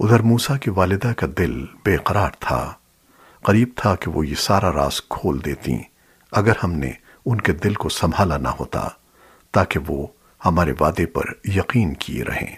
ادھر موسیٰ کی والدہ کا دل بے قرار تھا۔ قریب تھا کہ وہ یہ سارا راز کھول دیتی اگر ہم نے ان کے دل کو سنبھالا نہ ہوتا، تاکہ وہ ہمارے وعدے پر یقین کیے رہیں۔